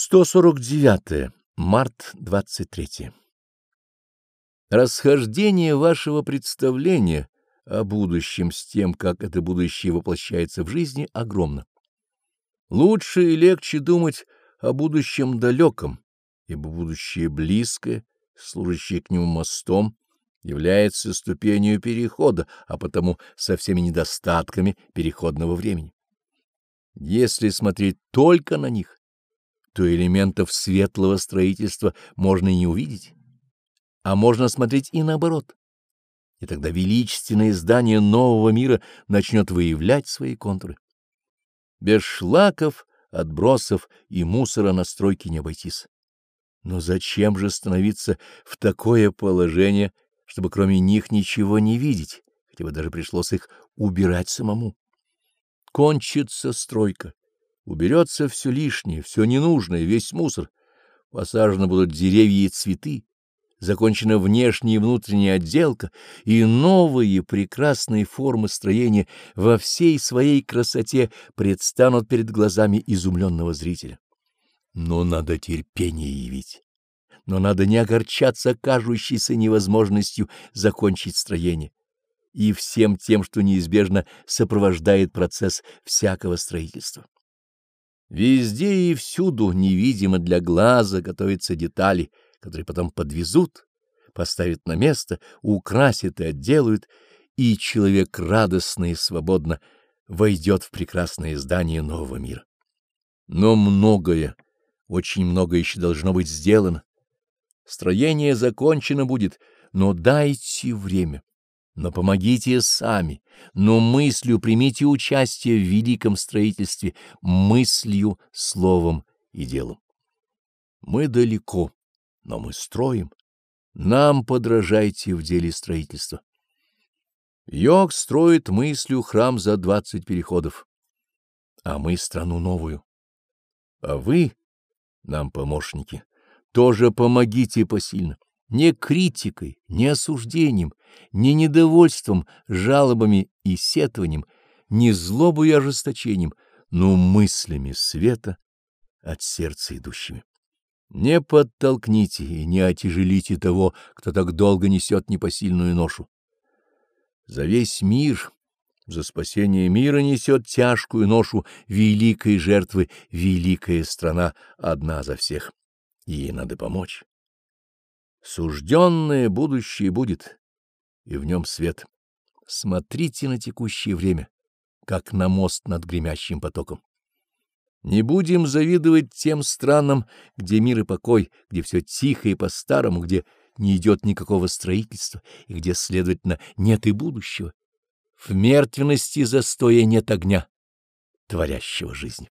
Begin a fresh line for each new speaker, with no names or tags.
149. Март 23. Расхождение вашего представления о будущем с тем, как это будущее воплощается в жизни, огромно. Лучше и легче думать о будущем далеком, ибо будущее близкое, служащее к нему мостом, является ступенью перехода, а потому со всеми недостатками переходного времени. Если смотреть только на них, то элементов светлого строительства можно и не увидеть, а можно смотреть и наоборот. И тогда величественное здание нового мира начнет выявлять свои контуры. Без шлаков, отбросов и мусора на стройке не обойтись. Но зачем же становиться в такое положение, чтобы кроме них ничего не видеть, хотя бы даже пришлось их убирать самому? Кончится стройка, Уберется все лишнее, все ненужное, весь мусор. Посажены будут деревья и цветы, закончена внешняя и внутренняя отделка, и новые прекрасные формы строения во всей своей красоте предстанут перед глазами изумленного зрителя. Но надо терпение явить. Но надо не огорчаться кажущейся невозможностью закончить строение и всем тем, что неизбежно сопровождает процесс всякого строительства. Везде и всюду невидимо для глаза готовятся детали, которые потом подвезут, поставят на место, украсят и отделают, и человек радостно и свободно войдет в прекрасное здание нового мира. Но многое, очень многое еще должно быть сделано. Строение закончено будет, но дайте время но помогите сами, но мыслью примите участие в великом строительстве, мыслью, словом и делом. Мы далеко, но мы строим. Нам подражайте в деле строительства. Йог строит мыслью храм за двадцать переходов, а мы страну новую. А вы, нам помощники, тоже помогите посильно не критикой, не осуждением, не недовольством, жалобами и сетованием, не злобой и ожесточением, но мыслями света от сердца идущими. Не подтолкните и не отяжелите того, кто так долго несет непосильную ношу. За весь мир, за спасение мира несет тяжкую ношу великой жертвы великая страна, одна за всех. Ей надо помочь. Сужденное будущее будет, и в нем свет. Смотрите на текущее время, как на мост над гремящим потоком. Не будем завидовать тем странам, где мир и покой, где все тихо и по-старому, где не идет никакого строительства и где, следовательно, нет и будущего. В мертвенности застоя нет огня, творящего жизнь.